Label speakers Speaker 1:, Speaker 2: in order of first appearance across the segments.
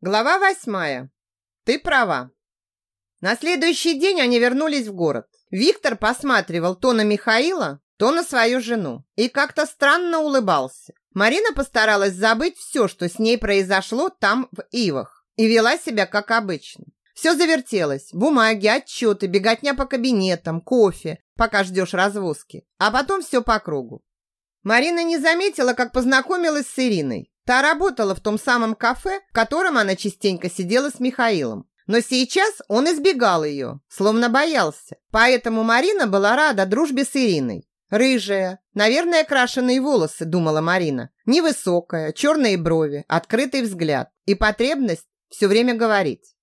Speaker 1: Глава восьмая. Ты права. На следующий день они вернулись в город. Виктор посматривал то на Михаила, то на свою жену и как-то странно улыбался. Марина постаралась забыть все, что с ней произошло там, в Ивах, и вела себя как обычно. Все завертелось. Бумаги, отчеты, беготня по кабинетам, кофе, пока ждешь развозки. А потом все по кругу. Марина не заметила, как познакомилась с Ириной. Та работала в том самом кафе, в котором она частенько сидела с Михаилом. Но сейчас он избегал ее, словно боялся. Поэтому Марина была рада дружбе с Ириной. Рыжая, наверное, крашеные волосы, думала Марина. Невысокая, черные брови, открытый взгляд и потребность все время говорить.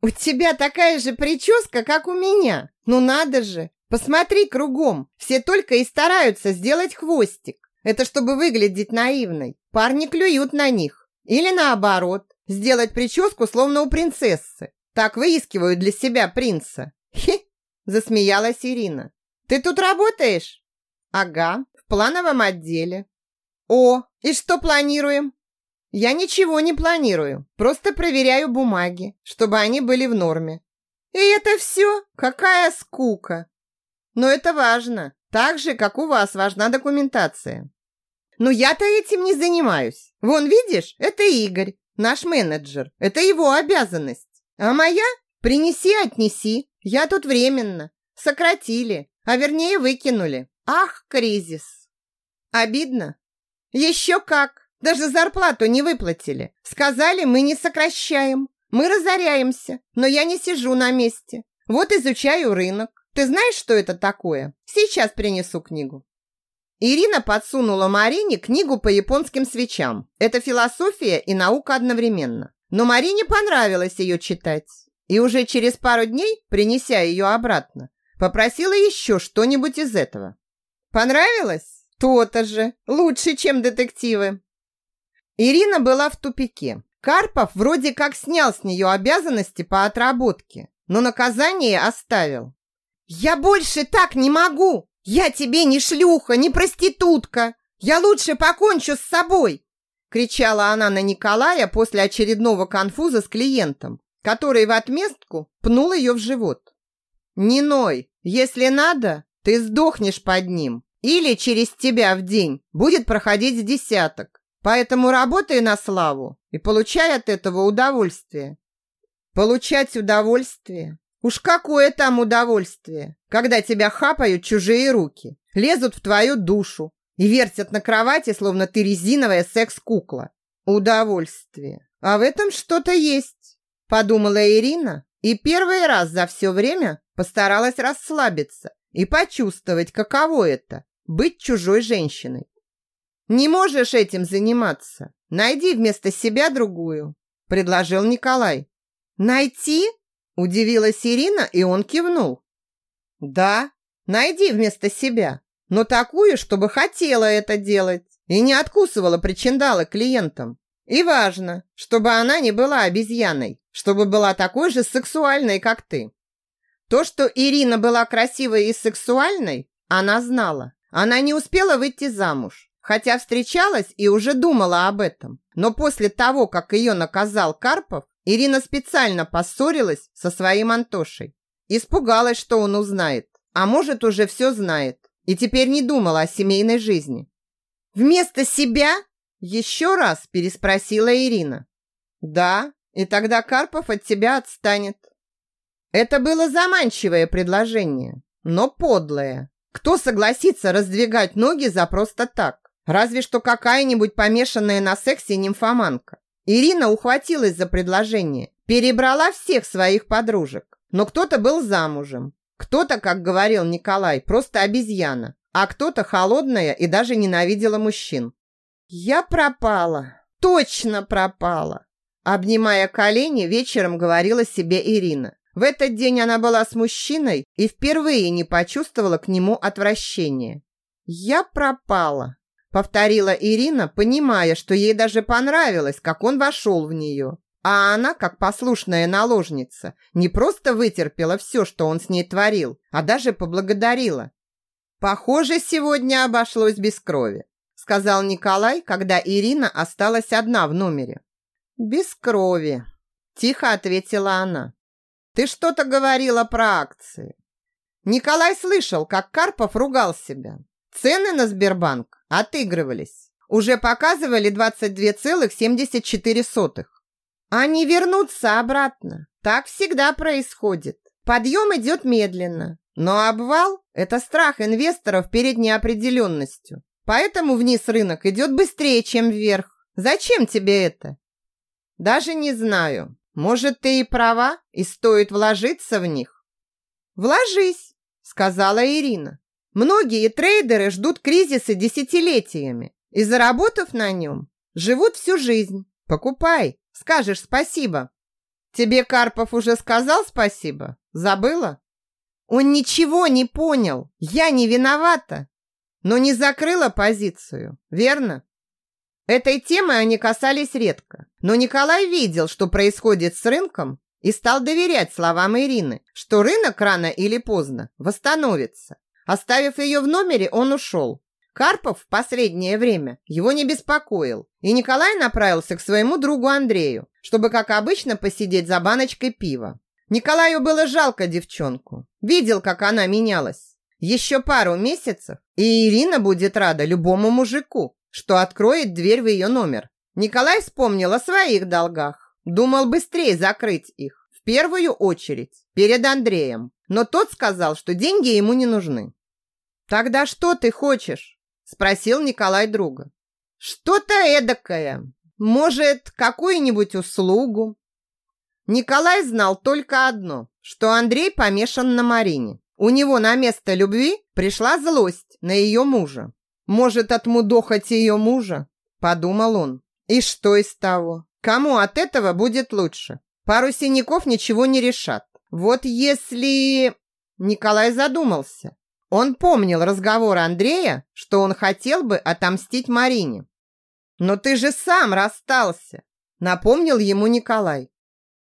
Speaker 1: «У тебя такая же прическа, как у меня. Ну надо же! Посмотри кругом. Все только и стараются сделать хвостик. Это чтобы выглядеть наивной. Парни клюют на них. Или наоборот, сделать прическу словно у принцессы. Так выискивают для себя принца. Хе, засмеялась Ирина. Ты тут работаешь? Ага, в плановом отделе. О, и что планируем? Я ничего не планирую, просто проверяю бумаги, чтобы они были в норме. И это все? Какая скука! Но это важно, так же, как у вас важна документация. Но я-то этим не занимаюсь. Вон, видишь, это Игорь, наш менеджер. Это его обязанность. А моя? Принеси, отнеси. Я тут временно. Сократили, а вернее выкинули. Ах, кризис. Обидно? Еще как. Даже зарплату не выплатили. Сказали, мы не сокращаем. Мы разоряемся. Но я не сижу на месте. Вот изучаю рынок. Ты знаешь, что это такое? Сейчас принесу книгу. Ирина подсунула Марине книгу по японским свечам. Это философия и наука одновременно. Но Марине понравилось ее читать. И уже через пару дней, принеся ее обратно, попросила еще что-нибудь из этого. Понравилось? То-то же. Лучше, чем детективы. Ирина была в тупике. Карпов вроде как снял с нее обязанности по отработке, но наказание оставил. «Я больше так не могу!» «Я тебе не шлюха, не проститутка! Я лучше покончу с собой!» кричала она на Николая после очередного конфуза с клиентом, который в отместку пнул ее в живот. «Не ной! Если надо, ты сдохнешь под ним, или через тебя в день будет проходить десяток. Поэтому работай на славу и получай от этого удовольствие». Получать удовольствие Уж какое там удовольствие, когда тебя хапают чужие руки, лезут в твою душу и вертят на кровати, словно ты резиновая секс-кукла. Удовольствие. А в этом что-то есть, подумала Ирина и первый раз за все время постаралась расслабиться и почувствовать, каково это быть чужой женщиной. Не можешь этим заниматься. Найди вместо себя другую, предложил Николай. Найти? Удивилась Ирина, и он кивнул. Да, найди вместо себя, но такую, чтобы хотела это делать и не откусывала причиндалы клиентам. И важно, чтобы она не была обезьяной, чтобы была такой же сексуальной, как ты. То, что Ирина была красивой и сексуальной, она знала. Она не успела выйти замуж, хотя встречалась и уже думала об этом. Но после того, как ее наказал Карпов, Ирина специально поссорилась со своим Антошей. Испугалась, что он узнает, а может, уже все знает, и теперь не думала о семейной жизни. «Вместо себя?» – еще раз переспросила Ирина. «Да, и тогда Карпов от тебя отстанет». Это было заманчивое предложение, но подлое. Кто согласится раздвигать ноги за просто так? Разве что какая-нибудь помешанная на сексе нимфоманка. Ирина ухватилась за предложение, перебрала всех своих подружек. Но кто-то был замужем, кто-то, как говорил Николай, просто обезьяна, а кто-то холодная и даже ненавидела мужчин. «Я пропала, точно пропала!» Обнимая колени, вечером говорила себе Ирина. В этот день она была с мужчиной и впервые не почувствовала к нему отвращения. «Я пропала!» Повторила Ирина, понимая, что ей даже понравилось, как он вошел в нее. А она, как послушная наложница, не просто вытерпела все, что он с ней творил, а даже поблагодарила. «Похоже, сегодня обошлось без крови», сказал Николай, когда Ирина осталась одна в номере. «Без крови», тихо ответила она. Ты что-то говорила про акции. Николай слышал, как Карпов ругал себя. Цены на Сбербанк отыгрывались. Уже показывали 22,74. Они вернутся обратно. Так всегда происходит. Подъем идет медленно, но обвал – это страх инвесторов перед неопределенностью. Поэтому вниз рынок идет быстрее, чем вверх. Зачем тебе это? Даже не знаю. Может, ты и права, и стоит вложиться в них. Вложись, сказала Ирина. Многие трейдеры ждут кризиса десятилетиями и, заработав на нем, живут всю жизнь. Покупай, скажешь спасибо. Тебе Карпов уже сказал спасибо? Забыла? Он ничего не понял. Я не виновата. Но не закрыла позицию, верно? Этой темы они касались редко. Но Николай видел, что происходит с рынком, и стал доверять словам Ирины, что рынок рано или поздно восстановится. Оставив ее в номере, он ушел. Карпов в последнее время его не беспокоил, и Николай направился к своему другу Андрею, чтобы, как обычно, посидеть за баночкой пива. Николаю было жалко девчонку. Видел, как она менялась. Еще пару месяцев, и Ирина будет рада любому мужику, что откроет дверь в ее номер. Николай вспомнил о своих долгах. Думал быстрее закрыть их. В первую очередь перед Андреем. Но тот сказал, что деньги ему не нужны. «Тогда что ты хочешь?» Спросил Николай друга. «Что-то эдакое. Может, какую-нибудь услугу?» Николай знал только одно, что Андрей помешан на Марине. У него на место любви пришла злость на ее мужа. Может, отмудохать ее мужа? Подумал он. И что из того? Кому от этого будет лучше? Пару синяков ничего не решат. Вот если... Николай задумался. Он помнил разговор Андрея, что он хотел бы отомстить Марине. «Но ты же сам расстался», — напомнил ему Николай.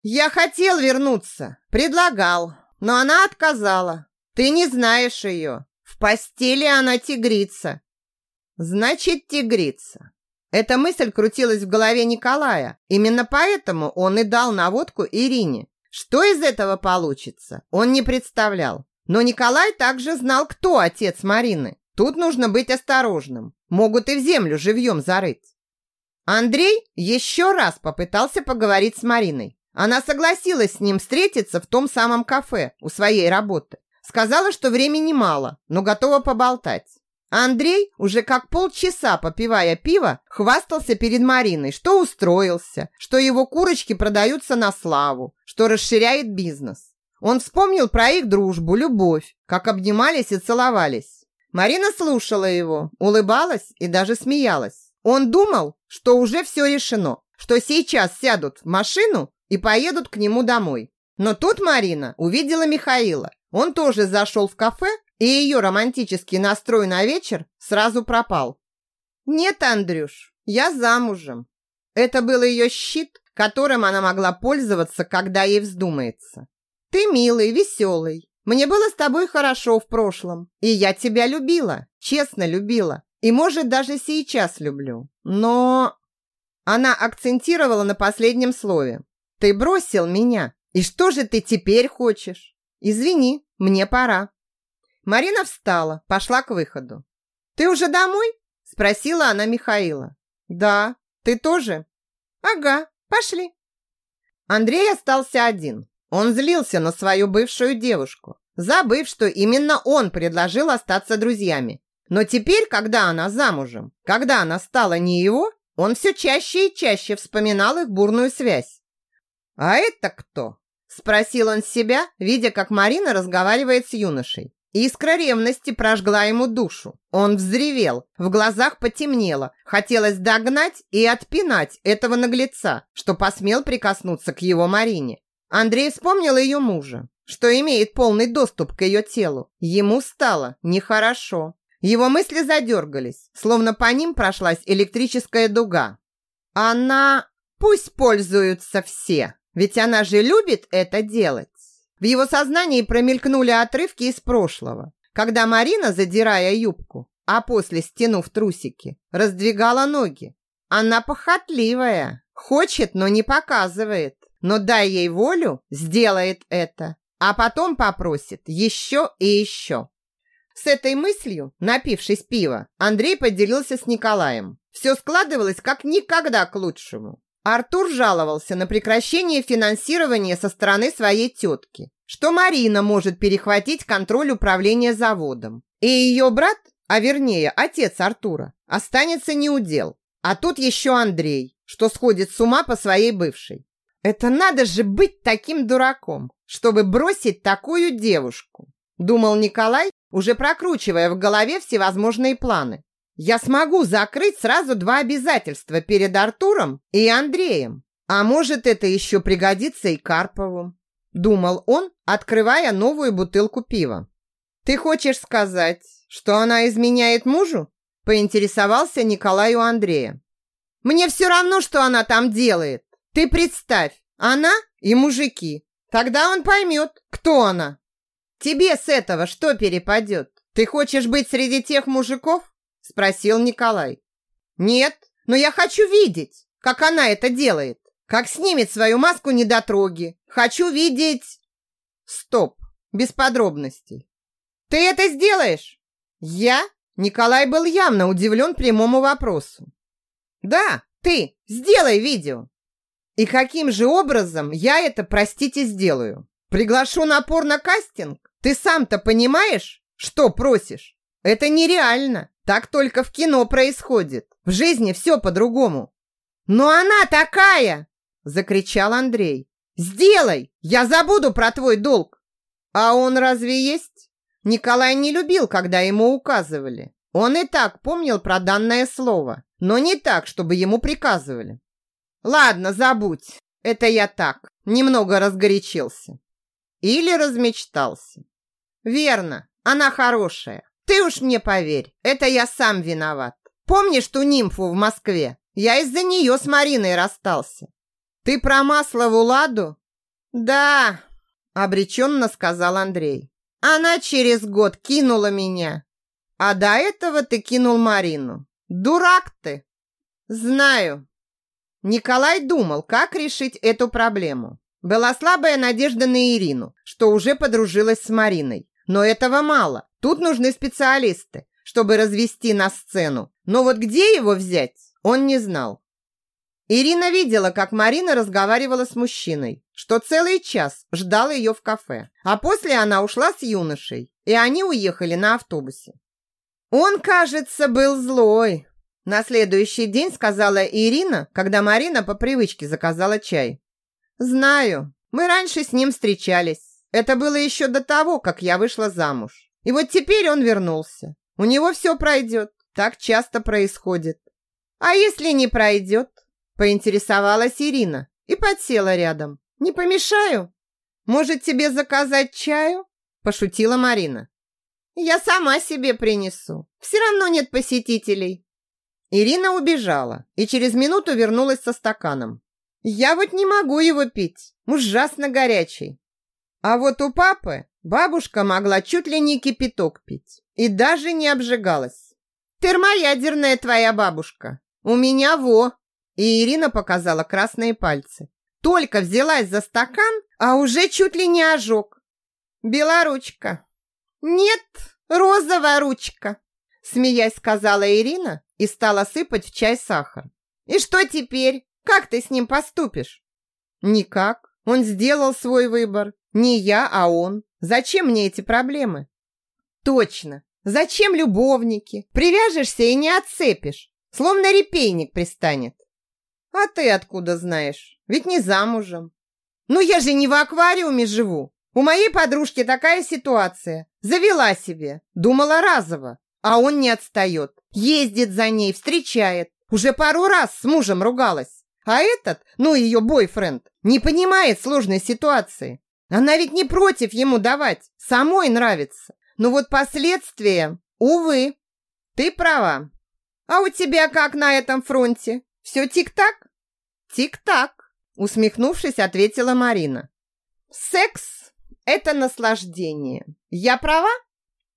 Speaker 1: «Я хотел вернуться, предлагал, но она отказала. Ты не знаешь ее. В постели она тигрица». «Значит, тигрица». Эта мысль крутилась в голове Николая. Именно поэтому он и дал наводку Ирине. Что из этого получится, он не представлял. Но Николай также знал, кто отец Марины. Тут нужно быть осторожным. Могут и в землю живьем зарыть. Андрей еще раз попытался поговорить с Мариной. Она согласилась с ним встретиться в том самом кафе у своей работы. Сказала, что времени мало, но готова поболтать. Андрей, уже как полчаса попивая пиво, хвастался перед Мариной, что устроился, что его курочки продаются на славу, что расширяет бизнес. Он вспомнил про их дружбу, любовь, как обнимались и целовались. Марина слушала его, улыбалась и даже смеялась. Он думал, что уже все решено, что сейчас сядут в машину и поедут к нему домой. Но тут Марина увидела Михаила. Он тоже зашел в кафе, и ее романтический настрой на вечер сразу пропал. «Нет, Андрюш, я замужем». Это был ее щит, которым она могла пользоваться, когда ей вздумается. Ты милый, веселый. Мне было с тобой хорошо в прошлом, и я тебя любила, честно любила, и, может, даже сейчас люблю. Но...» Она акцентировала на последнем слове. «Ты бросил меня, и что же ты теперь хочешь? Извини, мне пора». Марина встала, пошла к выходу. «Ты уже домой?» – спросила она Михаила. «Да, ты тоже?» «Ага, пошли». Андрей остался один. Он злился на свою бывшую девушку, забыв, что именно он предложил остаться друзьями. Но теперь, когда она замужем, когда она стала не его, он все чаще и чаще вспоминал их бурную связь. «А это кто?» – спросил он себя, видя, как Марина разговаривает с юношей. Искра ревности прожгла ему душу. Он взревел, в глазах потемнело. Хотелось догнать и отпинать этого наглеца, что посмел прикоснуться к его Марине. Андрей вспомнил ее мужа, что имеет полный доступ к ее телу. Ему стало нехорошо. Его мысли задергались, словно по ним прошлась электрическая дуга. Она... Пусть пользуются все, ведь она же любит это делать. В его сознании промелькнули отрывки из прошлого, когда Марина, задирая юбку, а после стянув трусики, раздвигала ноги. Она похотливая, хочет, но не показывает. Но дай ей волю, сделает это, а потом попросит еще и еще. С этой мыслью, напившись пива, Андрей поделился с Николаем. Все складывалось как никогда к лучшему. Артур жаловался на прекращение финансирования со стороны своей тетки, что Марина может перехватить контроль управления заводом. И ее брат, а вернее отец Артура, останется неудел. А тут еще Андрей, что сходит с ума по своей бывшей. Это надо же быть таким дураком, чтобы бросить такую девушку, думал Николай, уже прокручивая в голове всевозможные планы. Я смогу закрыть сразу два обязательства перед Артуром и Андреем. А может, это еще пригодится и Карпову, думал он, открывая новую бутылку пива. Ты хочешь сказать, что она изменяет мужу? поинтересовался Николай у Андрея. Мне все равно, что она там делает. Ты представь, она и мужики. Тогда он поймет, кто она. Тебе с этого что перепадет? Ты хочешь быть среди тех мужиков? Спросил Николай. Нет, но я хочу видеть, как она это делает. Как снимет свою маску недотроги. Хочу видеть... Стоп, без подробностей. Ты это сделаешь? Я? Николай был явно удивлен прямому вопросу. Да, ты, сделай видео. И каким же образом я это, простите, сделаю? Приглашу на порно-кастинг? Ты сам-то понимаешь, что просишь? Это нереально. Так только в кино происходит. В жизни все по-другому. Но она такая, закричал Андрей. Сделай, я забуду про твой долг. А он разве есть? Николай не любил, когда ему указывали. Он и так помнил про данное слово, но не так, чтобы ему приказывали. Ладно, забудь. Это я так, немного разгорячился. Или размечтался. Верно, она хорошая. Ты уж мне поверь, это я сам виноват. Помнишь ту нимфу в Москве? Я из-за нее с Мариной расстался. Ты про Маслову Ладу? Да, обреченно сказал Андрей. Она через год кинула меня. А до этого ты кинул Марину. Дурак ты. Знаю. Николай думал, как решить эту проблему. Была слабая надежда на Ирину, что уже подружилась с Мариной. Но этого мало. Тут нужны специалисты, чтобы развести на сцену. Но вот где его взять, он не знал. Ирина видела, как Марина разговаривала с мужчиной, что целый час ждал ее в кафе. А после она ушла с юношей, и они уехали на автобусе. Он, кажется, был злой. На следующий день сказала Ирина, когда Марина по привычке заказала чай. Знаю, мы раньше с ним встречались. Это было еще до того, как я вышла замуж. И вот теперь он вернулся. У него все пройдет. Так часто происходит. А если не пройдет? Поинтересовалась Ирина и подсела рядом. Не помешаю? Может, тебе заказать чаю? Пошутила Марина. Я сама себе принесу. Все равно нет посетителей. Ирина убежала и через минуту вернулась со стаканом. Я вот не могу его пить. Ужасно горячий. А вот у папы бабушка могла чуть ли не кипяток пить и даже не обжигалась. Термоядерная твоя бабушка. У меня во. И Ирина показала красные пальцы. Только взялась за стакан, а уже чуть ли не ожог. Белоручка. Нет, розовая ручка. Смеясь, сказала Ирина и стала сыпать в чай сахар. И что теперь? Как ты с ним поступишь? Никак. Он сделал свой выбор. Не я, а он. Зачем мне эти проблемы? Точно. Зачем любовники? Привяжешься и не отцепишь. Словно репейник пристанет. А ты откуда знаешь? Ведь не замужем. Ну я же не в аквариуме живу. У моей подружки такая ситуация. Завела себе. Думала разово. А он не отстает. Ездит за ней, встречает. Уже пару раз с мужем ругалась. А этот, ну ее бойфренд, не понимает сложной ситуации. Она ведь не против ему давать, самой нравится. Но вот последствия, увы. Ты права. А у тебя как на этом фронте? Все тик-так? Тик-так, усмехнувшись, ответила Марина. Секс – это наслаждение. Я права?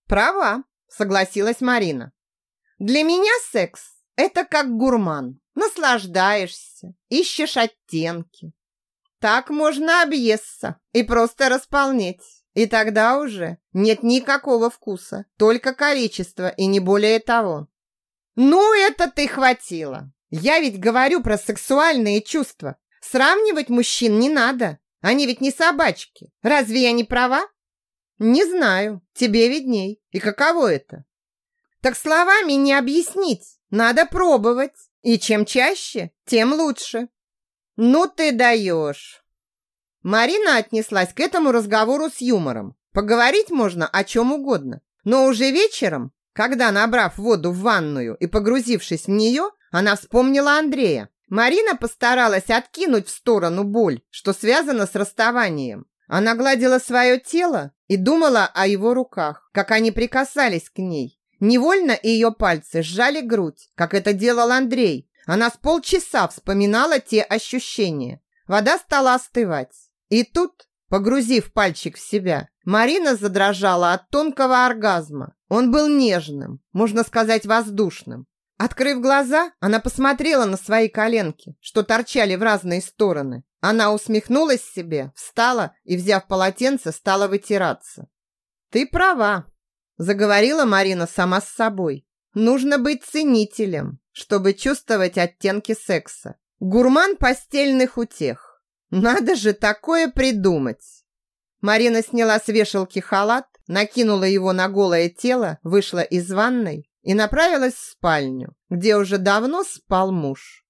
Speaker 1: Права, согласилась Марина. Для меня секс – это как гурман. Наслаждаешься, ищешь оттенки. Так можно объесться и просто располнеть. И тогда уже нет никакого вкуса, только количество и не более того. Ну, это ты хватило. Я ведь говорю про сексуальные чувства. Сравнивать мужчин не надо. Они ведь не собачки. Разве я не права? Не знаю. Тебе видней. И каково это? Так словами не объяснить. Надо пробовать. И чем чаще, тем лучше. Ну ты даешь. Марина отнеслась к этому разговору с юмором. Поговорить можно о чем угодно. Но уже вечером, когда, набрав воду в ванную и погрузившись в нее, она вспомнила Андрея. Марина постаралась откинуть в сторону боль, что связано с расставанием. Она гладила свое тело и думала о его руках, как они прикасались к ней. Невольно ее пальцы сжали грудь, как это делал Андрей. Она с полчаса вспоминала те ощущения. Вода стала остывать. И тут, погрузив пальчик в себя, Марина задрожала от тонкого оргазма. Он был нежным, можно сказать, воздушным. Открыв глаза, она посмотрела на свои коленки, что торчали в разные стороны. Она усмехнулась себе, встала и, взяв полотенце, стала вытираться. «Ты права», – заговорила Марина сама с собой. «Нужно быть ценителем, чтобы чувствовать оттенки секса. Гурман постельных утех. Надо же такое придумать!» Марина сняла с вешалки халат, накинула его на голое тело, вышла из ванной и направилась в спальню, где уже давно спал муж.